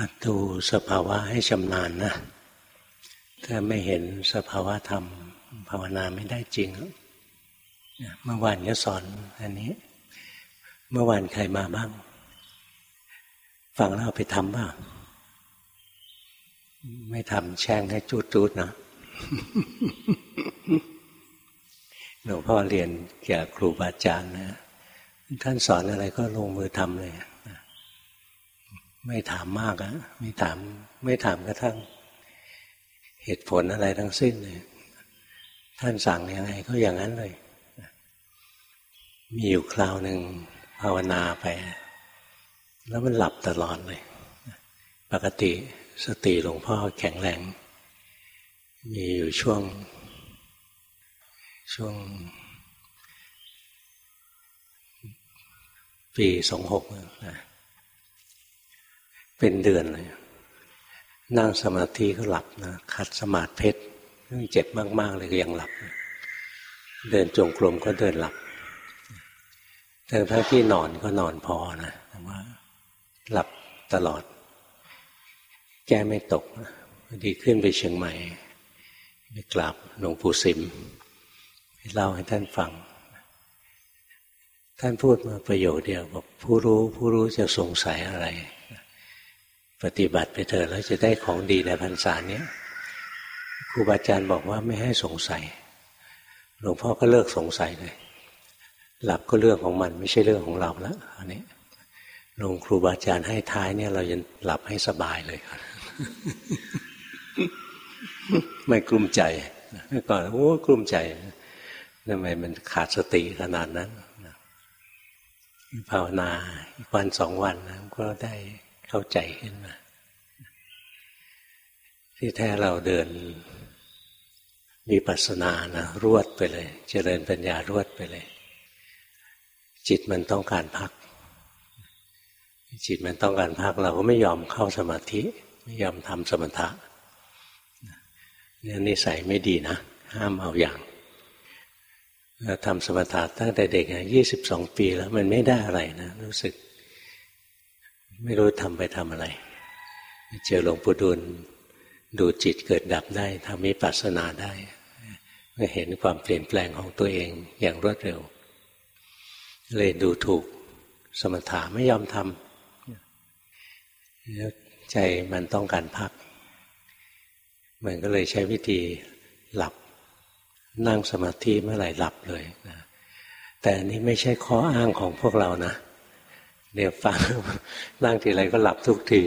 หัดดูสภาวะให้ชำนาญนะ ถ้าไม่เห็นสภาวะธรรม ภาวนาไม่ได้จริง เมื่อวานก็สอนอันนี้ เมื่อวานใครมาบ้าง ฟังแล้วไปทำบ้าง ไม่ทำแช่งให้จูดๆนะหลวงพ่อเรียนเกี่ยวกับครูบาอาจารย์นะ ท่านสอนอะไรก็ลงมือทำเลย ไม่ถามมากอะไม่ถาม ไม่ถามกระทั่ง เหตุผลอะไรทั้งสิ้นเลยท่านสั่งยังไงก็อย่างนั้นเลย มีอยู่คราวหนึ่งภาวนาไป แล้วมันหลับตลอดเลย ปกติสติหลวงพ่อแข็งแรง มีอยู่ช่วง ช่วง ปีสองหกนะ เป็นเดือนเลยนั่งสมาธิก็หลับนะขัดสมาธิเพชรเจ็บมาก ๆ เลยก็ยังหลับ เดินจงกรมก็เดินหลับแต่ถ้าที่นอนก็นอนพอนะแต่ว่า หลับตลอด แก้ไม่ตกพอดีขึ้นไปเชียงใหม่ไปกราบหลวงปู่สิมเล่าให้ท่านฟัง ท่านพูดมาประโยคเดียวบอกผู้รู้ผู้รู้จะสงสัยอะไร ปฏิบัติไปเถอะแล้วจะได้ของดีในพรรษาเนี้ยครูบาอาจารย์บอกว่าไม่ให้สงสัย หลวงพ่อก็เลิกสงสัยเลย หลับก็เรื่องของมันไม่ใช่เรื่องของเราแล้วอันนี้หลวงครูบาอาจารย์ให้ท้ายเนี่ย เราจะหลับให้สบายเลยไม่กลุ้มใจก่อนโอ้กลุ้มใจทำไมมันขาดสติขนาดนั้นภาวนาอีกวันสองวันนะก็ได้ เข้าใจขึ้นมา ที่แท้เราเดินมีปัสนานะรวดไปเลย เจริญปัญญารวดไปเลย จิตมันต้องการพัก จิตมันต้องการพักเราก็ไม่ยอมเข้าสมาธิ ไม่ยอมทำสมถะเนี่ยนิสัยไม่ดีนะ ห้ามเอาอย่างเราทำสมถะตั้งแต่เด็กยี่สิบสองปีแล้วมันไม่ได้อะไรนะ รู้สึก ไม่รู้ทำไปทำอะไร เจอหลวงปู่ดูลดูจิตเกิดดับได้ทำมิปัสสนาได้ก็เห็นความเปลี่ยนแปลงของตัวเองอย่างรวดเร็ว เลยดูถูกสมถะไม่ยอมทำแล้วใจมันต้องการพัก มันก็เลยใช้วิธีหลับ นั่งสมาธิเมื่อไหร่หลับเลยนะแต่อันนี้ไม่ใช่ข้ออ้างของพวกเรานะ เดี๋ยวฟังนั่งทีไรก็หลับทุกที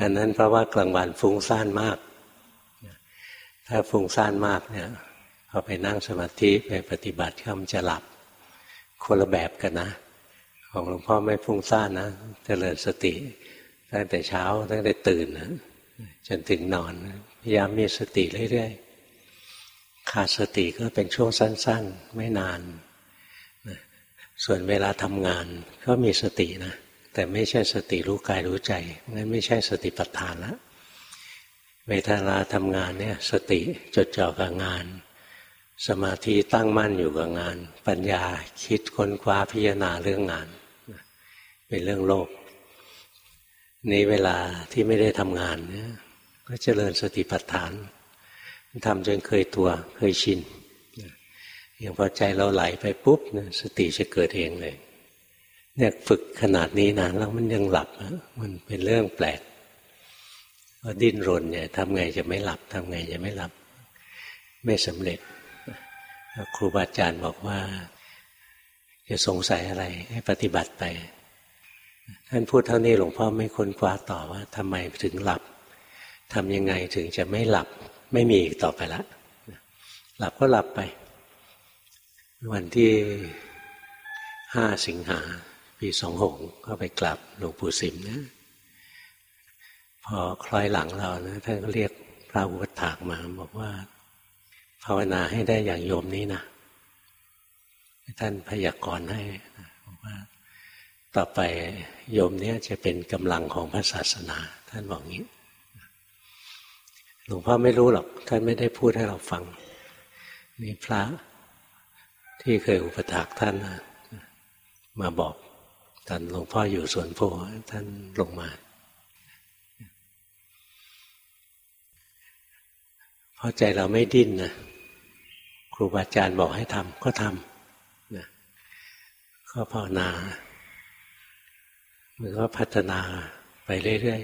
อันนั้นเพราะว่ากลางวันฟุ้งซ่านมาก ถ้าฟุ้งซ่านมากเนี่ยพอไปนั่งสมาธิไปปฏิบัติก็มันจะหลับคนละแบบกันนะ ของหลวงพ่อไม่ฟุ้งซ่านนะจเจริญสติตั้งแต่เช้าตั้งแต่ตื่นนะจนถึงนอน พยายามมีสติเรื่อยๆขาดสติก็เป็นช่วงสั้น ๆ ไม่นาน ส่วนเวลาทำงานก็มีสตินะ แต่ไม่ใช่สติรู้กายรู้ใจงั้นไม่ใช่สติปัฏฐานละเวลาทำงานเนี่ยสติจดจ่อกับงาน สมาธิตั้งมั่นอยู่กับงาน ปัญญาคิดค้นคว้าพิจารณาเรื่องงาน เป็นเรื่องโลกนี้เวลาที่ไม่ได้ทำงานเนี่ยก็เจริญสติปัฏฐานทำจนเคยตัวเคยชิน อย่างพอใจเราไหลไปปุ๊บนะสติจะเกิดเองเลย เนี่ยฝึกขนาดนี้นะแล้วมันยังหลับมันเป็นเรื่องแปลกก็ดิ้นรนเนี่ยทำไงจะไม่หลับทำไงจะไม่หลับ ไม่สำเร็จครูบาอาจารย์บอกว่า จะสงสัยอะไรให้ปฏิบัติไปท่านพูดเท่านี้หลวงพ่อไม่ค้นคว้าต่อว่าทำไมถึงหลับทำยังไงถึงจะไม่หลับ ไม่มีอีกต่อไปละหลับก็หลับไป วันที่ห้าสิงหา ปีสองหกก็ไปกลับหลวงปู่สิมนะ พอคล้อยหลังเรานะท่านก็เรียกพระอุปถากมา บอกว่า ภาวนาให้ได้อย่างโยมนี้นะท่านพยากรณ์ให้บอกว่า ต่อไปโยมเนี้ยจะเป็นกำลังของพระศาสนา ท่านบอกงี้หลวงพ่อไม่รู้หรอก ท่านไม่ได้พูดให้เราฟัง นี่พระ ที่เคยอุปถักท่านมาบอกท่านหลวงพ่ออยู่สวนโพท่านลงมาเพราะใจเราไม่ดิ้นนะครูบาอาจารย์บอกให้ทำก็ทำนะก็ภาวนามันก็พัฒนาไปเรื่อย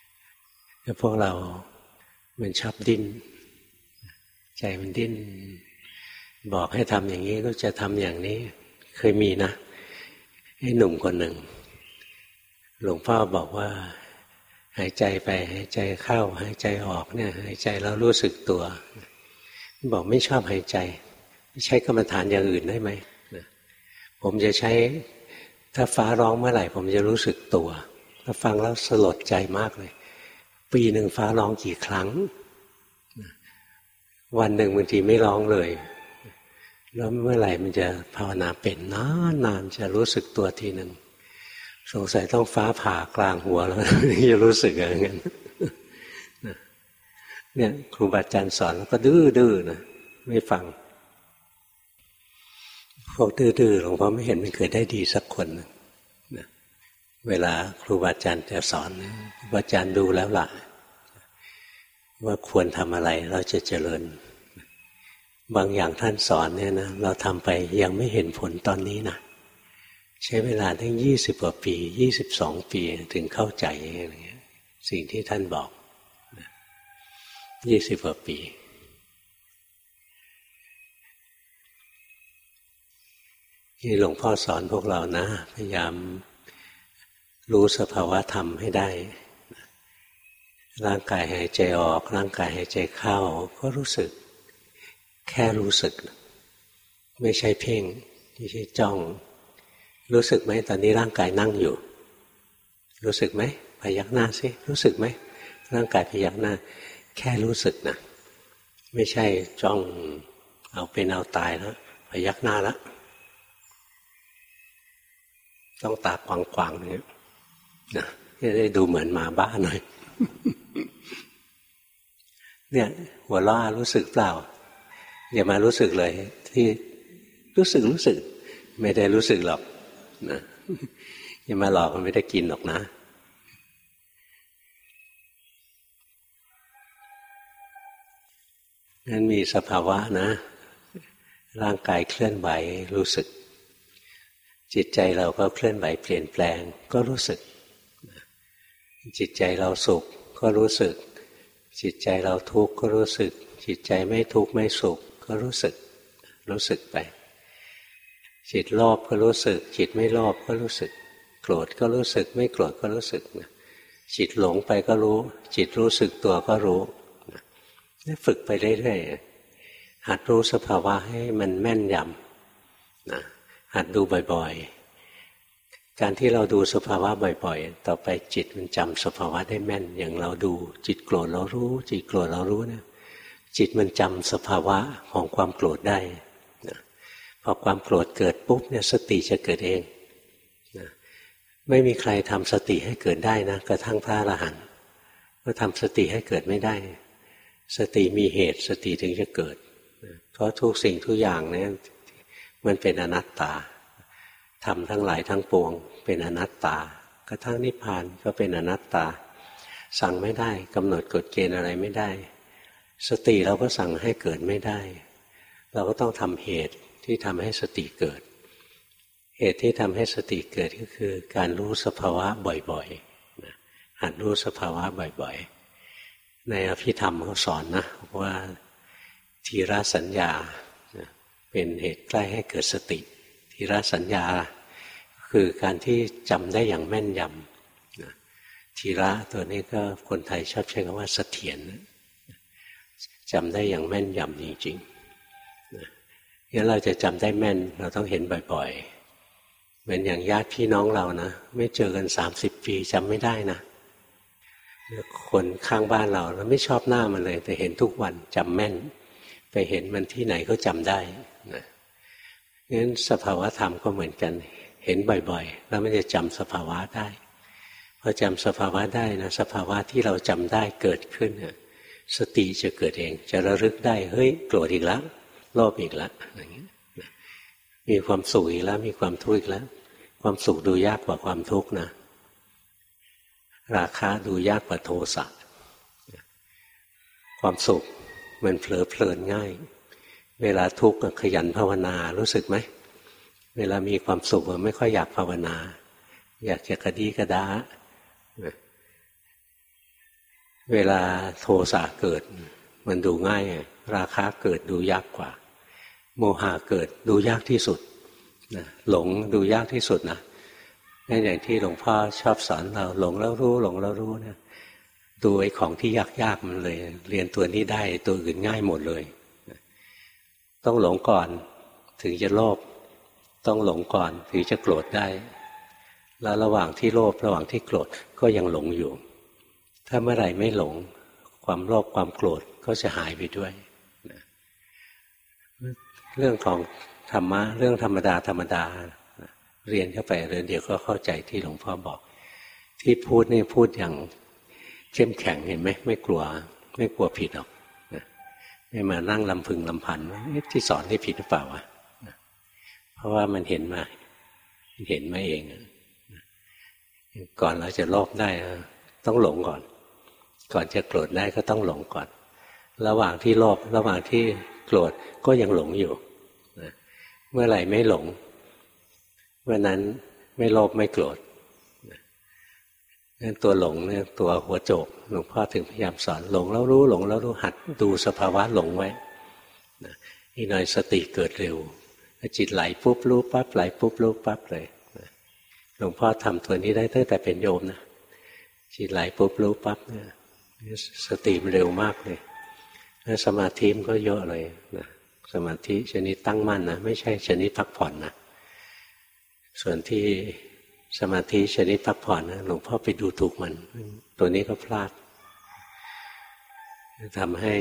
ๆแล้วพวกเรามันชอบดิ้น ใจมันดิ้น บอกให้ทำอย่างนี้ก็จะทำอย่างนี้ เคยมีนะไอ้หนุ่มคนหนึ่ง หลวงพ่อบอกว่า หายใจไปหายใจเข้า หายใจออกเนี่ย หายใจแล้วรู้สึกตัว บอกไม่ชอบหายใจ ใช้กรรมฐานอย่างอื่นได้ไหมผมจะใช้ถ้าฟ้าร้องเมื่อไหร่ ผมจะรู้สึกตัวถ้าฟังแล้วสลดใจมากเลย ปีหนึ่งฟ้าร้องกี่ครั้ง วันหนึ่งบางทีไม่ร้องเลย แล้วเมื่อไหร่มันจะภาวนาเป็นนานนานจะรู้สึกตัวทีหนึ่งสงสัยต้องฟ้าผ่ากลางหัวแล้วจะรู้สึกอย่างนั้นเนี่ยครูบาอาจารย์สอนแล้วก็ดื้อดื้อนะไม่ฟังพวกดื้อๆหลวงพ่อไม่เห็นมันเคยได้ดีสักคนนะเวลาครูบาอาจารย์จะสอนครูบาอาจารย์ดูแล้วล่ะ ว่าควรทำอะไรเราจะเจริญ บางอย่างท่านสอนเนี่ยนะเราทำไปยังไม่เห็นผลตอนนี้นะใช้เวลาทั้งยี่สิบกว่าปียี่สิบสองปีถึงเข้าใจอะไรเงี้ย สิ่งที่ท่านบอกยี่สิบกว่าปีที่หลวงพ่อสอนพวกเรานะ พยายามรู้สภาวะธรรมให้ได้ ร่างกายหายใจออก ร่างกายหายใจเข้าก็รู้สึก แค่รู้สึก ไม่ใช่เพ่งไม่ใช่จ้อง รู้สึกไหมตอนนี้ร่างกายนั่งอยู่ รู้สึกไหมพยักหน้าสิรู้สึกไหมร่างกายพยักหน้า แค่รู้สึกนะไม่ใช่จ้องเอาเป็นเอาตายแล้วพยักหน้าแล้วต้องตากวางๆอย่างเนี่ยนะจะได้ดูเหมือนหมาบ้าหน่อยเนี่ยหัวล้อรู้สึกเปล่า อย่ามารู้สึกเลย ที่รู้สึกรู้สึก ไม่ได้รู้สึกหรอกนะอย่ามาหลอกมันไม่ได้กินหรอกนะนั้นมีสภาวะนะ ร่างกายเคลื่อนไหวรู้สึก จิตใจเราก็เคลื่อนไหวเปลี่ยนแปลง ก็รู้สึก จิตใจเราสุขก็รู้สึก จิตใจเราทุกข์ก็รู้สึก จิตใจไม่ทุกข์ไม่สุข ก็รู้สึก รู้สึกไป จิตโลภก็รู้สึก จิตไม่โลภก็รู้สึก โกรธก็รู้สึก ไม่โกรธก็รู้สึกจิตหลงไปก็รู้ จิตรู้สึกตัวก็รู้นี่ฝึกไปเรื่อยๆหัดรู้สภาวะให้มันแม่นยำนะหัดดูบ่อยๆ การที่เราดูสภาวะบ่อยๆ ต่อไปจิตมันจำสภาวะได้แม่น อย่างเราดูจิตโกรธเรารู้ จิตโกรธเรารู้เนี่ย จิตมันจำสภาวะของความโกรธได้นะพอความโกรธเกิดปุ๊บเนี่ยสติจะเกิดเองนะไม่มีใครทำสติให้เกิดได้นะกระทั่งพระอรหันต์ก็ทำสติให้เกิดไม่ได้ สติมีเหตุสติถึงจะเกิด เพราะทุกสิ่งทุกอย่างเนี่ยมันเป็นอนัตตาทำทั้งหลายทั้งปวง เป็นอนัตตากระทั่งนิพพานก็เป็นอนัตตา สั่งไม่ได้กำหนดกฎเกณฑ์อะไรไม่ได้ สติเราก็สั่งให้เกิดไม่ได้ เราก็ต้องทำเหตุที่ทำให้สติเกิด เหตุที่ทำให้สติเกิดก็คือ การรู้สภาวะบ่อยๆหัดรู้สภาวะบ่อยๆ ในอภิธรรมเขาสอนนะว่าทีระสัญญาเป็นเหตุใกล้ให้เกิดสติทีระสัญญาคือการที่จำได้อย่างแม่นยำทีระตัวนี้ก็คนไทยชอบใช้คำว่าเสถียร จำได้อย่างแม่นยำจริงๆงั้นเราจะจำได้แม่นเราต้องเห็นบ่อยๆ เหมือนอย่างญาติพี่น้องเรานะไม่เจอกันสามสิบปีจำไม่ได้นะคนข้างบ้านเราเราไม่ชอบหน้ามันเลย แต่เห็นทุกวันจำแม่น ไปเห็นมันที่ไหนก็จำได้นะงั้นสภาวะธรรมก็เหมือนกัน เห็นบ่อยๆ แล้วมันจะจำสภาวะได้พอจำสภาวะได้นะสภาวะที่เราจำได้เกิดขึ้น สติจะเกิดเอง จะระลึกได้ เฮ้ยโกรธอีกแล้วโลภอีกแล้วอย่างนี้ยมีความสุขอีกแล้ว มีความทุกข์อีกแล้ว ความสุขดูยากกว่าความทุกข์นะราคาดูยากกว่าโทสะความสุขมันเผลอเพลินง่าย เวลาทุกข์ขยันภาวนารู้สึกไหมเวลามีความสุขไม่ค่อยอยากภาวนา อยากจะกระดีกระดา เวลาโทสะเกิด มันดูง่าย ราคาเกิดดูยากกว่า โมหะเกิดดูยากที่สุดหลงดูยากที่สุดนะนั่นอย่างที่หลวงพ่อชอบสอนเราหลงแล้วรู้หลงแล้วรู้เนี่ยดูไอ้ของที่ยากๆมันเลย เรียนตัวนี้ได้ตัวอื่นง่ายหมดเลย ต้องหลงก่อนถึงจะโลภต้องหลงก่อนถึงจะโกรธได้ แล้วระหว่างที่โลภระหว่างที่โกรธก็ยังหลงอยู่ ถ้าเมื่อไหร่ไม่หลง ความโลภความโกรธก็จะหายไปด้วยเรื่องของธรรมะเรื่องธรรมดาธรรมดาเรียนเข้าไปเรียนเดี๋ยวก็เข้าใจที่หลวงพ่อบอก ที่พูดนี่พูดอย่างเข้มแข็งเห็นไหมไม่กลัว ไม่กลัวผิดหรอกไม่มานั่งลำพึงลำพันที่สอนนี่ผิดหรือเปล่าวะเพราะว่ามันเห็นมา เห็นมาเองก่อนเราจะโลภได้ ต้องหลงก่อน ก่อนจะโกรธได้ก็ต้องหลงก่อน ระหว่างที่โลภระหว่างที่โกรธก็ยังหลงอยู่เมื่อไหร่ไม่หลง เมื่อนั้นไม่โลภไม่โกรธนั่นตัวหลงเนี่ยตัวหัวโจกหลวงพ่อถึงพยายามสอนหลงแล้วรู้หลงแล้วรู้หัดดูสภาวะหลงไว้อีกหน่อยสติเกิดเร็วจิตไหลปุ๊บรู้ปั๊บไหลปุ๊บรู้ปั๊บเลยหลวงพ่อทำตัวนี้ได้ตั้งแต่เป็นโยมนะจิตไหลปุ๊บรู้ปั๊บเนี่ย สติมันเร็วมากเลยสมาธิมันก็เยอะเลยนะสมาธิชนิดตั้งมั่นนะไม่ใช่ชนิดพักผ่อนนะส่วนที่สมาธิชนิดพักผ่อนนะหลวงพ่อไปดูถูกมัน ตัวนี้ก็พลาดทำให้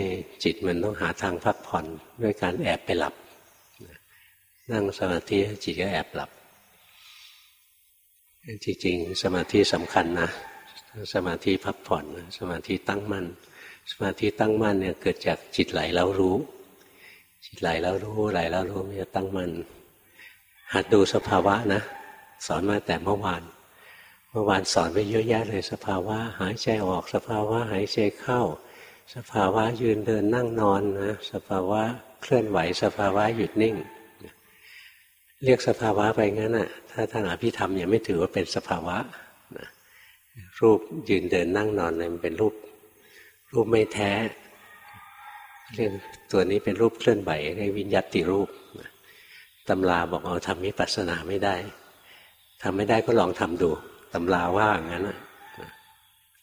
จิตมันต้องหาทางพักผ่อนด้วยการแอบไปหลับ นั่งสมาธิจิตก็แอบหลับ จริงๆ สมาธิสำคัญนะ สมาธิพักผ่อนสมาธิตั้งมั่น สมาธิตั้งมั่นเนี่ยเกิดจากจิตไหลแล้วรู้ จิตไหลแล้วรู้ไหลแล้วรู้มันจะตั้งมั่นหัดดูสภาวะนะ สอนมาแต่เมื่อวาน เมื่อวานสอนไปเยอะแยะเลยสภาวะหายใจออก สภาวะหายใจเข้า สภาวะยืนเดินนั่งนอนนะสภาวะเคลื่อนไหว สภาวะหยุดนิ่ง เรียกสภาวะไปงั้นอะถ้าท่านอภิธรรมยังไม่ถือว่าเป็นสภาวะนะ รูปยืนเดินนั่งนอนเลยมันเป็นรูป รูปไม่แท้เรียกตัวนี้เป็นรูปเคลื่อนไหวเรียกวิญญาติรูปตำราบอกเอาทำมิปัสสนาไม่ได้ทำไม่ได้ก็ลองทำดูตำราว่าอย่างนั้น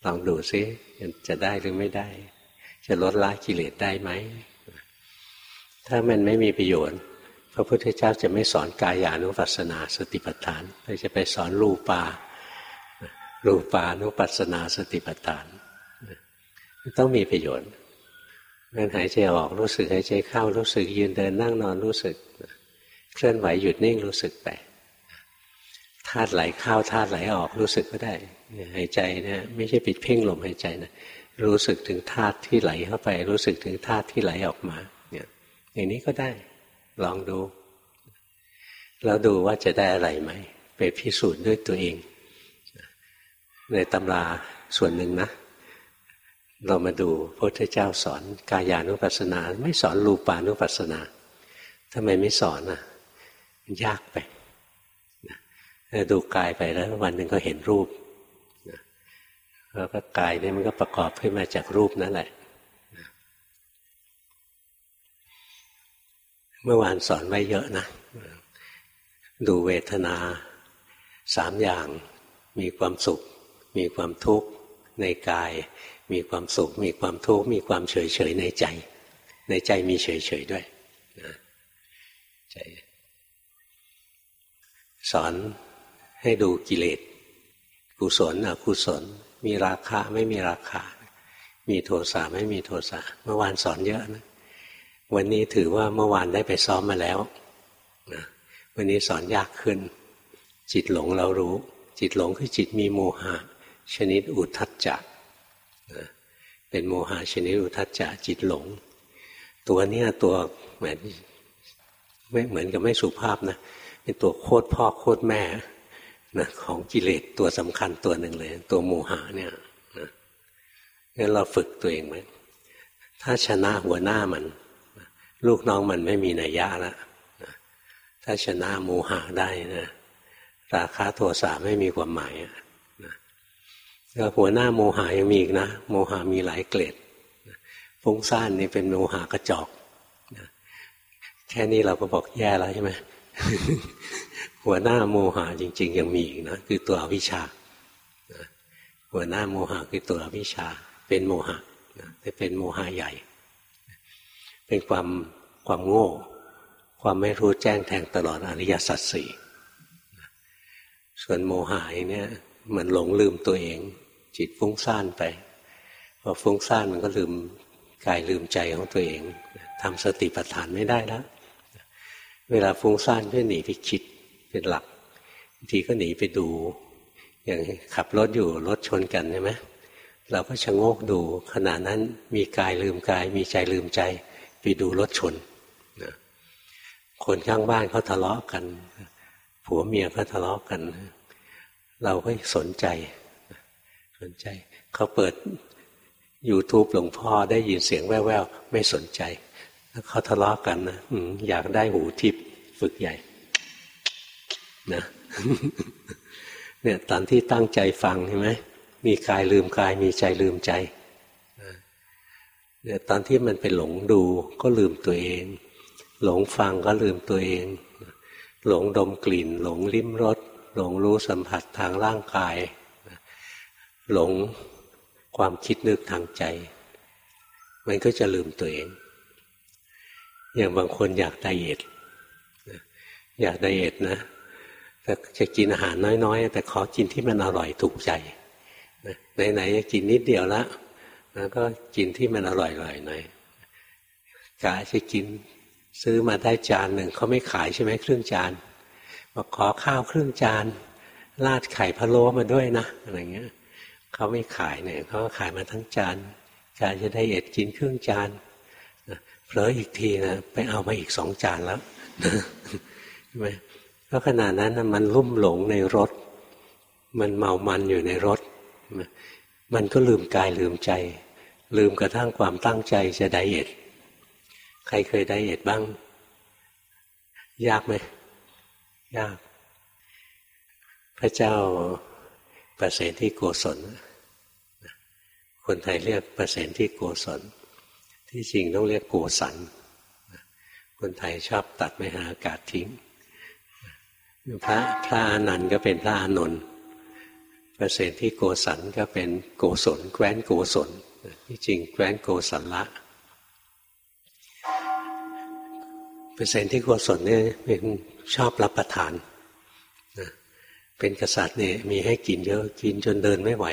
ลองดูซิจะได้หรือไม่ได้ จะลดละกิเลสได้ไหมถ้ามันไม่มีประโยชน์ พระพุทธเจ้าจะไม่สอนกายานุปัสสนาสติปัฏฐานแต่จะไปสอนรูปา รูปานุปัสสนาสติปัฏฐาน ต้องมีประโยชน์งั้นหายใจออกรู้สึกหายใจเข้ารู้สึกยืนเดินนั่งนอนรู้สึก เคลื่อนไหวหยุดนิ่งรู้สึกไปธาตุไหลเข้าธาตุไหลออกรู้สึกก็ได้หายใจเนี่ยไม่ใช่ปิดเพ่งลมหายใจนะรู้สึกถึงธาตุที่ไหลเข้าไป รู้สึกถึงธาตุที่ไหลออกมา เนี่ย อย่างนี้ก็ได้ ลองดู แล้วดูว่าจะได้อะไรไหมไปพิสูจน์ด้วยตัวเอง ในตำราส่วนหนึ่งนะ เรามาดูพระพุทธเจ้าสอนกายานุปัสสนา ไม่สอนรูปานุปัสสนาทำไมไม่สอนอะมันยากไปดูกายไปแล้ววันหนึ่งก็เห็นรูปแล้วก็กายเนี่ยมันก็ประกอบขึ้นมาจากรูปนั่นแหละ เมื่อวานสอนไว้เยอะนะ ดูเวทนาสามอย่างมีความสุข มีความทุกข์ในกาย มีความสุข มีความทุกข์ มีความเฉยเฉยในใจ ในใจมีเฉยเฉยด้วยนะใจสอนให้ดูกิเลสกุศลอกุศล มีราคาไม่มีราคามีโทสะไม่มีโทสะเมื่อวานสอนเยอะนะวันนี้ถือว่าเมื่อวานได้ไปซ้อมมาแล้วนะวันนี้สอนยากขึ้น จิตหลงเรารู้ จิตหลงคือจิตมีโมหะ ชนิดอุทัจจะเป็นโมหะชนิดอุทัจจะจิตหลง ตัวเนี้ยตัวเหมือนไม่เหมือนกับไม่สุภาพนะเป็นตัวโคตรพ่อโคตรแม่นะของกิเลสตัวสำคัญตัวหนึ่งเลย ตัวโมหะเนี่ยนะงั้นเราฝึกตัวเองไหมถ้าชนะหัวหน้ามัน ลูกน้องมันไม่มีนัยยะแล้วถ้าชนะโมหะได้นะราคาโทสะไม่มีความหมาย หัวหน้าโมหะยังมีอีกนะ โมหะมีหลายเกรดฟุ้งซ่านนี่เป็นโมหะกระจอกแค่นี้เราก็บอกแย่แล้วใช่ไหมหัวหน้าโมหะจริง ๆ ยังมีอีกนะคือตัววิชาหัวหน้าโมหะคือตัววิชา เป็นโมหะแต่เป็นโมหะใหญ่ เป็นความความโง่ ความไม่รู้แจ้งแทงตลอดอริยสัจสี่ส่วนโมหะเนี่ยมันหลงลืมตัวเอง จิตฟุ้งซ่านไปพอฟุ้งซ่านมันก็ลืมกายลืมใจของตัวเองทำสติปัฏฐานไม่ได้แล้วเวลาฟุ้งซ่านก็หนีไปคิดเป็นหลักบางทีก็หนีไปดู อย่างขับรถอยู่รถชนกันใช่ไหมเราก็ชะโงกดูขณะนั้นมีกายลืมกาย มีใจลืมใจ ไปดูรถชนคนข้างบ้านเขาทะเลาะกัน ผัวเมียเขาทะเลาะกัน เราก็สนใจ สนใจ เขาเปิด YouTube หลวงพ่อได้ยินเสียงแว่วๆ ไม่สนใจ แล้วเขาทะเลาะกันนะอยากได้หูทิพย์ฝึกใหญ่ นะเนี่ยตอนที่ตั้งใจฟังใช่ไหมมีกายลืมกายมีใจลืมใจเนี่ยตอนที่มันไปหลงดูก็ลืมตัวเอง หลงฟังก็ลืมตัวเอง หลงดมกลิ่น หลงลิ้มรสหลงรู้สัมผัสทางร่างกาย หลงความคิดนึกทางใจ มันก็จะลืมตัวเอง อย่างบางคนอยากไดเอทอยากไดเอทนะแต่จะกินอาหารน้อยๆ แต่ขอกินที่มันอร่อยถูกใจไหนๆจะกินนิดเดียวแล้วแล้วก็กินที่มันอร่อยๆหน่อยกะจะกินซื้อมาได้จานหนึ่งเขาไม่ขายใช่ไหมครึ่งจานบอกขอข้าวครึ่งจานราดไข่พะโล้มาด้วยนะอะไรเงี้ย เขาไม่ขายเนี่ยเขาขายมาทั้งจานกาจะได้เอ็ดกินครึ่งจานเผลออีกทีนะไปเอามาอีกสองจานแล้วใช่ไหมเพราะขนาดนั้นมันลุ่มหลงในรถ มันเมามันอยู่ในรถ มันก็ลืมกายลืมใจ ลืมกระทั่งความตั้งใจจะไดเอทใครเคยไดเอทบ้าง ยากไหมยาก พระเจ้า ประเสนที่โกศลคนไทยเรียกประเสนที่โกศลที่จริงต้องเรียกโกสันคนไทยชอบตัดไม่หาอากาศทิ้งพระพระอนันต์ก็เป็นพระอานนท์เปอร์เซ็นที่โกสันก็เป็นโกศลแคว้นโกศลที่จริงแคว้นโกสันละเปอร์เซ็นที่โกศลเนี่ยเป็นชอบรับประทาน เป็นกษัตริย์เนี่ยมีให้กินเยอะกินจนเดินไม่ไหว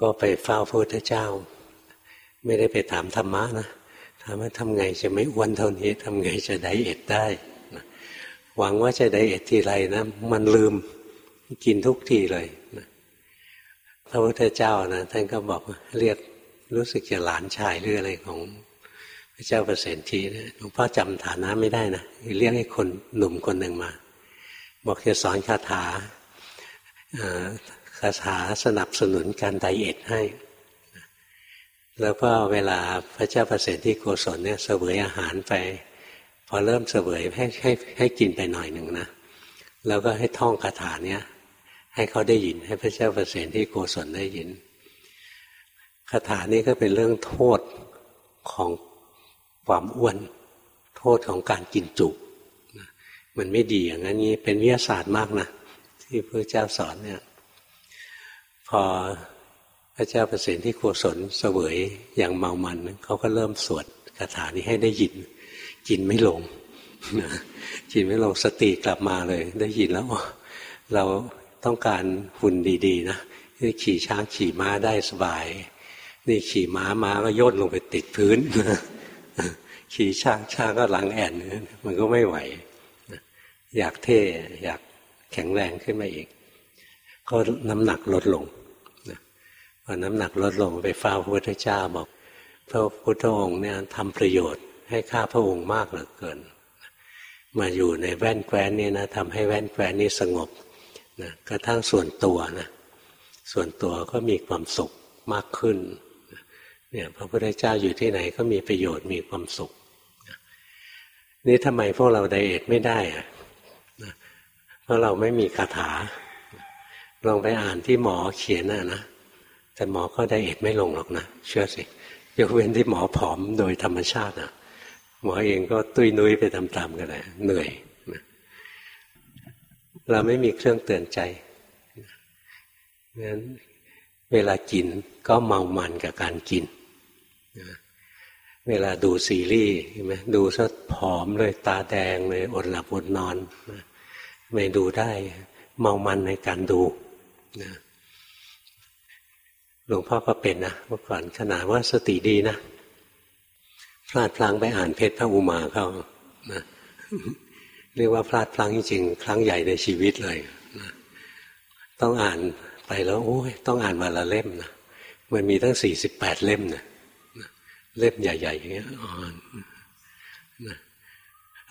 ก็ไปเฝ้าพระพุทธเจ้า ไม่ได้ไปถามธรรมะนะถามว่าทำไงจะไม่อ้วนเท่านี้ทำไงจะไดเอทได้หวังว่าจะไดเอททีไรนะมันลืมกินทุกทีเลยนะพระพุทธเจ้านะท่านก็บอกเรียกรู้สึกจะหลานชายหรืออะไรของพระเจ้าประเสนทีนะหลวงพ่อจำฐานะไม่ได้นะเรียกให้คนหนุ่มคนหนึ่งมา บอกจะสอนคาถาคาถาสนับสนุนการไดเอทให้ แล้วก็เวลาพระเจ้าประเสนที่โกศลเนี่ยเสวยอาหารไป พอเริ่มเสวยให้ให้ให้กินไปหน่อยหนึ่งนะ แล้วก็ให้ท่องคาถาเนี้ยให้เขาได้ยินให้พระเจ้าประเสนที่โกศลได้ยินคาถานี้ก็เป็นเรื่องโทษของความอ้วน โทษของการกินจุ มันไม่ดีอย่างนั้นนี้เป็นวิทยาศาสตร์มากนะที่พระเจ้าสอนเนี่ย พอพระเจ้าประสิทธิ์ที่โกศลเสวยอย่างเมามันเขาก็เริ่มสวดคาถานี้ให้ได้ยิน กินไม่ลงกินไม่ลงสติกลับมาเลย ได้ยินแล้วเราต้องการหุ่นดีๆนะนี่ขี่ช้างขี่ม้าได้สบาย นี่ขี่ม้าม้าก็ย่นลงไปติดพื้นขี่ช้างช้างก็หลังแอนมันก็ไม่ไหว อยากเท่อยากแข็งแรงขึ้นมาอีก ก็น้ำหนักลดลงพอน้ำหนักลดลงไปเฝ้าพระพุทธเจ้าบอก พระพุทธองค์เนี่ยทำประโยชน์ให้ข้าพระองค์มากเหลือเกิน มาอยู่ในแว่นแคว้นนี่นะทำให้แว่นแคว้นนี้สงบนะกระทั่งส่วนตัวนะส่วนตัวก็มีความสุขมากขึ้นเนี่ยพระพุทธเจ้าอยู่ที่ไหนก็มีประโยชน์มีความสุข นี่ทำไมพวกเราไดเอทไม่ได้อะ เพราะเราไม่มีคาถา ลองไปอ่านที่หมอเขียนน่ะนะ แต่หมอก็ไดเอทไม่ลงหรอกนะ เชื่อสิยกเว้นที่หมอผอมโดยธรรมชาตินะหมอเองก็ตุยนุ้ยไปตามๆกันเลยเหนื่อยเราไม่มีเครื่องเตือนใจงั้นเวลากินก็เมามันกับการกินเวลาดูซีรีส์ใช่ไหมดูซะผอมเลยตาแดงเลยอดหลับอดนอน ไม่ดูได้ เมามันในการดูนะหลวงพ่อก็เป็นนะเมื่อก่อนขนาดว่าสติดีนะพลาดพลั้งไปอ่านเพชรพระอุมาเขานะเรียกว่าพลาดพลั้งจริงๆครั้งใหญ่ในชีวิตเลยนะต้องอ่านไปแล้วโอ้ยต้องอ่านมาละเล่มนะมันมีตั้งสี่สิบแปดเล่มนะเล่มใหญ่ ๆ อย่างเงี้ยอ่านนะ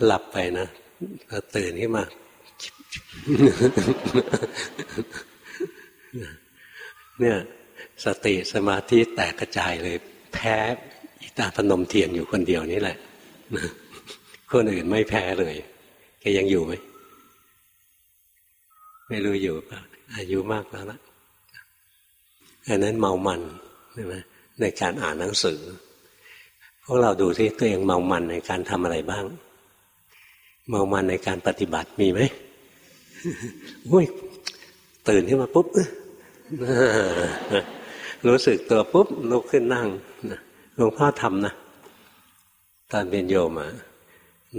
หลับไปนะตื่นขึ้นมา เนี่ยสติสมาธิแตกกระจายเลย แพ้อิตาพนมเทียนอยู่คนเดียวนี่แหละคนอื่นไม่แพ้เลยแกยังอยู่ไหมไม่รู้อยู่ป่ะอายุมากแล้วละอันนั้นเมามันใช่ไหมในการอ่านหนังสือพวกเราดูที่ตัวเองเมามันในการทำอะไรบ้าง เมามันในการปฏิบัติมีไหม อุ้ยตื่นขึ้นมาปุ๊บรู้สึกตัวปุ๊บลุกขึ้นนั่งหลวงพ่อทำนะตอนเป็นโยมอะ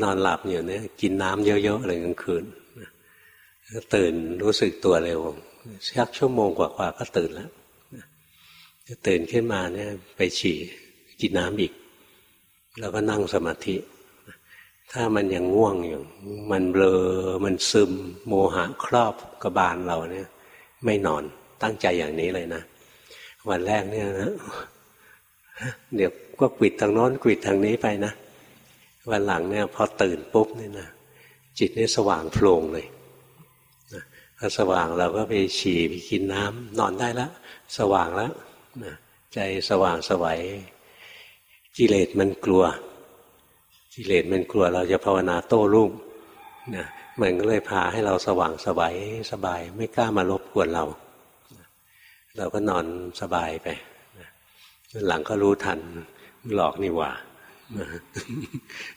นอนหลับอยู่เนี่ย กินน้ำเยอะๆเลยกลางคืนตื่นรู้สึกตัวเร็วสักชั่วโมงกว่าๆก็ตื่นแล้วตื่นขึ้นมาเนี่ย ไปฉี่กินน้ำอีก แล้วก็นั่งสมาธิ ถ้ามันยังง่วงอยู่ มันเบลอ มันซึม โมหะครอบกระบาลเราเนี่ย ไม่นอนตั้งใจอย่างนี้เลยนะ วันแรกเนี่ยนะเดี๋ยวก็ปิดทางโน้นปิดทางนี้ไปนะ วันหลังเนี่ย พอตื่นปุ๊บเนี่ยนะจิตนี่สว่างโพลงเลยพอสว่างเราก็ไปฉี่ไปกินน้ำนอนได้แล้วสว่างแล้วใจสว่างสวัยกิเลสมันกลัว กิเลสมันกลัวเราจะภาวนาโต้รุ่งนะมันก็เลยพาให้เราสว่างสบายสบาย ไม่กล้ามารบกวนเรา เราก็นอนสบายไปหลังก็รู้ทัน หลอกนี่หว่า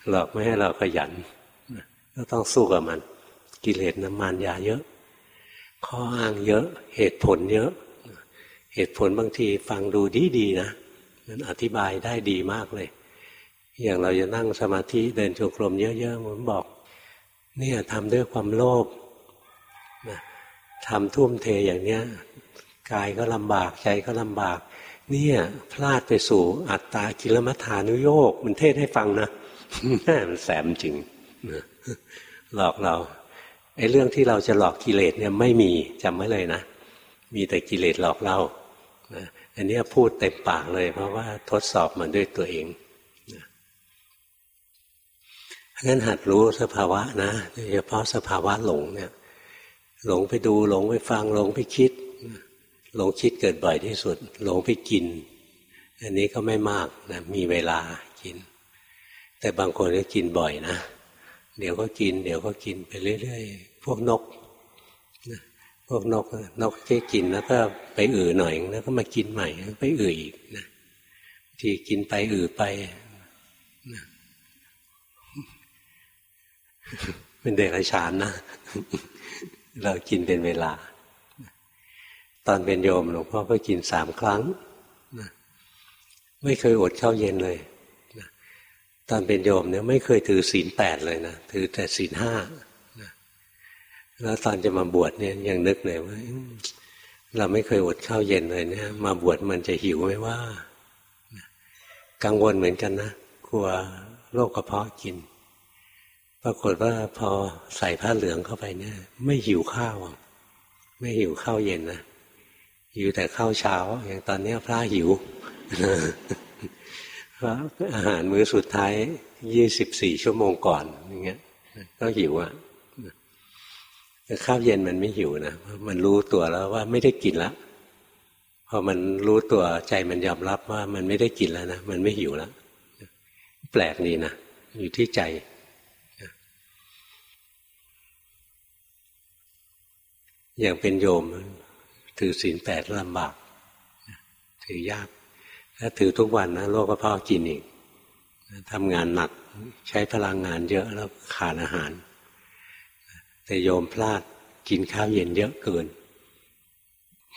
หลอกไม่ให้เราขยันก็ต้องสู้กับมัน กิเลสน้ำมันยาเยอะ ข้ออ้างเยอะ เหตุผลเยอะ เหตุผลบางทีฟังดูดีดีนะมันอธิบายได้ดีมากเลย อย่างเราจะนั่งสมาธิเดินจงกรมเยอะๆผมบอก เนี่ยทำด้วยความโลภทำทุ่มเทอย่างเนี้ยกายก็ลำบากใจก็ลำบาก เนี่ยพลาดไปสู่อัตตากิลมัฐานุโยกมันเทศให้ฟังนะมันแสมจริงหลอกเราไอ้เรื่องที่เราจะหลอกกิเลสเนี่ยไม่มีจำไว้เลยนะ มีแต่กิเลสหลอกเราอันนี้พูดเต็มปากเลย เพราะว่าทดสอบมันด้วยตัวเอง งั้นหัดรู้สภาวะนะโดยเฉพาะสภาวะหลงเนี่ย หลงไปดูหลงไปฟังหลงไปคิด หลงคิดเกิดบ่อยที่สุด หลงไปกิน อันนี้ก็ไม่มากนะมีเวลากิน แต่บางคนก็กินบ่อยนะ เดี๋ยวก็กิน เดี๋ยวก็กินไปเรื่อยๆ พวกนกพวกนกนกที่กินแล้วก็ไปอือหน่อยแล้วก็มากินใหม่ไปอืออีกนะที่กินไปอือไปนะ เป็นเด็กไรฉานนะ เรากินเป็นเวลา ตอนเป็นโยมหลวงพ่อก็กินสามครั้งนะไม่เคยอดข้าวเย็นเลยนะตอนเป็นโยมเนี่ยไม่เคยถือศีลแปดเลยนะถือแต่ศีลห้านะแล้วตอนจะมาบวชเนี่ยยังนึกเลยว่าเราไม่เคยอดข้าวเย็นเลยเนี่ย มาบวชมันจะหิวไหมว่ากังวลเหมือนกันนะกลัวโรคกระเพาะกิน ปรากฏว่าพอใส่ผ้าเหลืองเข้าไปเนี่ย ไม่หิวข้าวไม่หิวข้าวเย็นนะหิวแต่ข้าวเช้า อย่างตอนนี้พระหิวพระอาหารมื้อสุดท้ายยี่สิบสี่ชั่วโมงก่อนอย่างเงี้ย ก็หิวอะแต่ข้าวเย็นมันไม่หิวนะมันรู้ตัวแล้วว่าไม่ได้กินละพอมันรู้ตัวใจมันยอมรับว่ามันไม่ได้กินแล้วนะมันไม่หิวแล้วแปลกดีนะอยู่ที่ใจ อย่างเป็นโยม ถือศีลแปดลำบาก ถือยาก ถ้าถือทุกวันนะโรคกระเพาะกินอีกทำงานหนักใช้พลังงานเยอะแล้วขาดอาหาร แต่โยมพลาดกินข้าวเย็นเยอะเกิน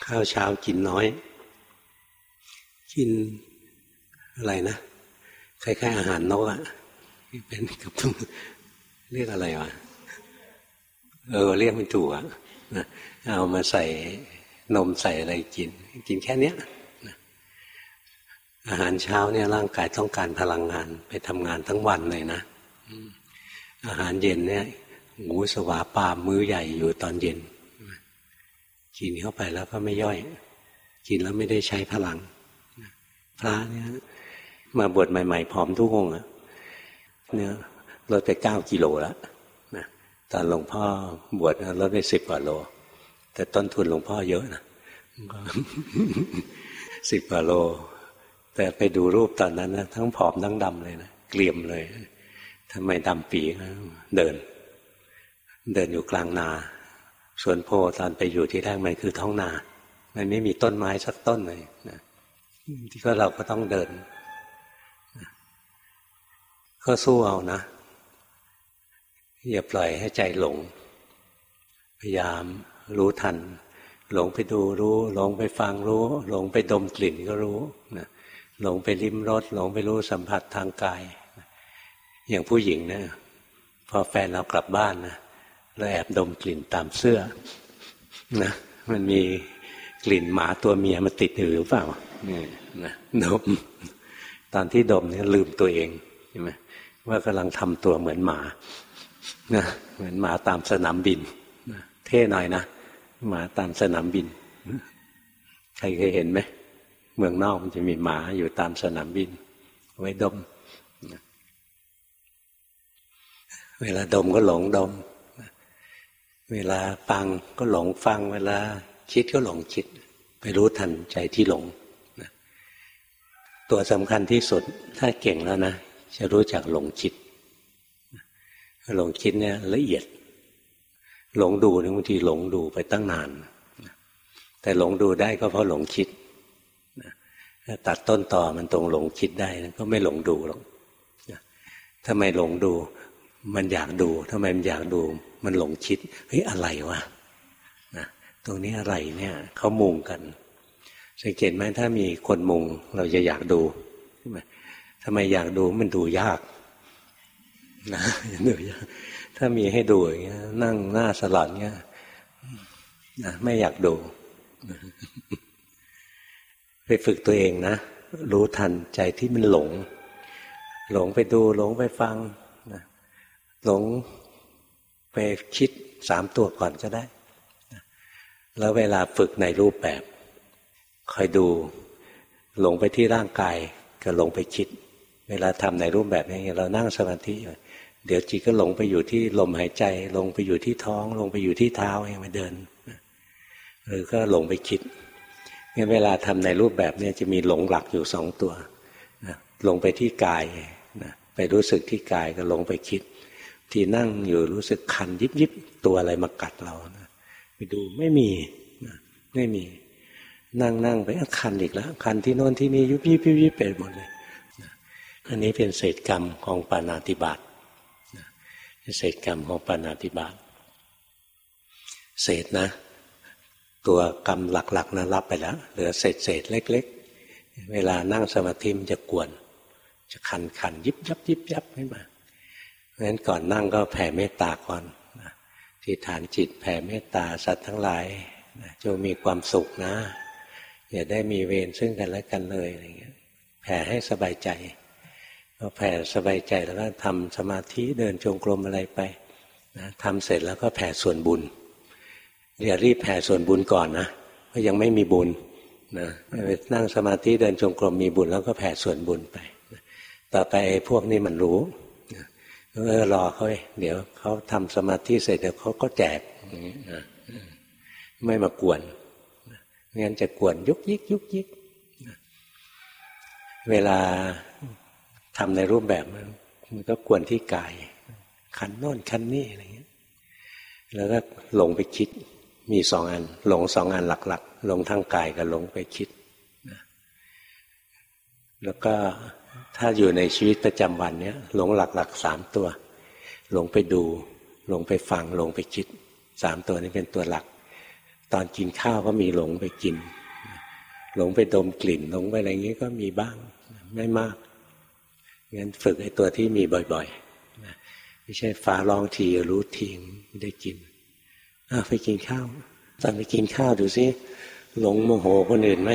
ข้าวเช้ากินน้อย กินอะไรนะคล้ายๆอาหารนกอะเป็นกับเรียกอะไรวะเออ เรียกไม่ถูกอะ เอามาใส่นมใส่อะไรกิน กินแค่เนี้ยอาหารเช้าเนี่ยร่างกายต้องการพลังงานไปทำงานทั้งวันเลยนะอาหารเย็นเนี่ยหมูสวาปามื้อใหญ่อยู่ตอนเย็น กินเข้าไปแล้วก็ไม่ย่อย กินแล้วไม่ได้ใช้พลัง พระเนี่ยมาบวชใหม่ ๆผอมทุกองอะเนี่ยลดไปเก้ากิโลแล้วนะตอนหลวงพ่อบวชลดไปสิบกว่าโล แต่ต้นทุนหลวงพ่อเยอะนะสิบกว่าโล แต่ไปดูรูปตอนนั้นนะทั้งผอมทั้งดำเลยนะเกลียมเลยทำไมดำปีเดิน เดินอยู่กลางนาสวนโพตอนไปอยู่ที่แรกมันคือท้องนา มันไม่มีต้นไม้สักต้นเลยนะที่ก็เราก็ต้องเดิน ก็สู้เอานะ อย่าปล่อยให้ใจหลง พยายาม รู้ทัน หลงไปดูรู้ หลงไปฟังรู้ หลงไปดมกลิ่นก็รู้นะหลงไปลิ้มรสหลงไปรู้สัมผัสทางกาย อย่างผู้หญิงเนะพอแฟนเรากลับบ้านนะเราแอบดมกลิ่นตามเสื้อนะมันมีกลิ่นหมาตัวเมียมาติดหรือเปล่าเนี่นะดมตอนที่ดมเนี่ยลืมตัวเองใช่ไหมว่ากำลังทำตัวเหมือนหมานะเหมือนหมาตามสนามบินนะเท่หน่อยนะ หมาตามสนามบิน ใครเคยเห็นไหมเมืองนอกมันจะมีหมาอยู่ตามสนามบิน ไว้ดม เวลาดมก็หลงดม เวลาฟังก็หลงฟัง เวลาคิดก็หลงคิด ไปรู้ทันใจที่หลง ตัวสำคัญที่สุดถ้าเก่งแล้วนะ จะรู้จักหลงคิด หลงคิดเนี่ยละเอียด หลงดูเนี่ยบางทีหลงดูไปตั้งนาน แต่หลงดูได้ก็เพราะหลงคิดตัดต้นต่อมันตรงหลงคิดได้ก็ไม่หลงดูหรอกทำไมหลงดู มันอยากดูทำไมมันอยากดู มันหลงคิดเฮ้ยอะไรวะนะตรงนี้อะไรเนี่ยเขามุงกันสังเกตไหมถ้ามีคนมุงเราจะอยากดูใช่ไหมทำไมอยากดูมันดูยากนะดูยาก ถ้ามีให้ดูอย่างเงี้ย นั่งหน้าสลัดเงี้ยนะไม่อยากดูไปฝึกตัวเองนะรู้ทันใจที่มันหลง หลงไปดู หลงไปฟังนะหลงไปคิดสามตัวก่อนก็ได้ แล้วเวลาฝึกในรูปแบบคอยดู หลงไปที่ร่างกายก็หลงไปคิด เวลาทำในรูปแบบนี้เรานั่งสมาธิอยู่ เดี๋ยวจิตก็หลงไปอยู่ที่ลมหายใจ ลงไปอยู่ที่ท้อง ลงไปอยู่ที่เท้าเองไปเดิน หรือก็หลงไปคิดงั้นเวลาทำในรูปแบบนี้จะมีหลงหลักอยู่สองตัวนะลงไปที่กายนะไปรู้สึกที่กายก็หลงไปคิด ที่นั่งอยู่รู้สึกคันยิบยิบตัวอะไรมากัดเรานะไปดูไม่มีนะไม่มี นั่งนั่งไปคันอีกแล้ว คันที่โน่นที่นี่ยุบยิบยุบยิบไปหมดเลยอันนี้เป็นเศษกรรมของปานาติบาต เศษกรรมของปานาติบาตเศษนะ ตัวกรรมหลักๆนะรับไปแล้ว เหลือเศษเศษเล็ก ๆ เวลานั่งสมาธิมันจะกวน จะคันคันยิบยับยิบยับขึ้นมาเพราะฉะนั้นก่อนนั่งก็แผ่เมตตาก่อนที่ฐานจิตแผ่เมตตาสัตว์ทั้งหลายจงมีความสุขนะ อย่าได้มีเวรซึ่งกันและกันเลยอะไรเงี้ยแผ่ให้สบายใจ พอแผ่สบายใจแล้วก็ทำสมาธิเดินจงกรมอะไรไปนะทำเสร็จแล้วก็แผ่ส่วนบุญอย่ารีบแผ่ส่วนบุญก่อนนะเพราะยังไม่มีบุญนะนั่งสมาธิเดินจงกรมมีบุญแล้วก็แผ่ส่วนบุญไป ต่อไปพวกนี้มันรู้เออรอเขาเดี๋ยวเขาทำสมาธิเสร็จเดี๋ยวเขาก็แจกไม่มากวนงั้นจะกวนยุกยิกยุกยิก เวลา ทำในรูปแบบมันก็กวนที่กาย คันโน่นคันนี่อะไรเงี้ย แล้วก็หลงไปคิดมีสองอัน หลงสองอันหลักๆหลงทางกายกับหลงไปคิดแล้วก็ถ้าอยู่ในชีวิตประจำวันเนี้ยหลงหลักๆสามตัว หลงไปดู หลงไปฟังหลงไปคิดสามตัวนี้เป็นตัวหลัก ตอนกินข้าวก็มีหลงไปกิน หลงไปดมกลิ่น หลงไปอะไรอย่างนี้ก็มีบ้างไม่มาก งั้นฝึกไอ้ตัวที่มีบ่อยๆไม่ใช่ฟ้าร้องทีรู้ทีไม่ได้กินอาไปกินข้าวตอนไปกินข้าวดูซิหลงโมโหคนอื่นไหม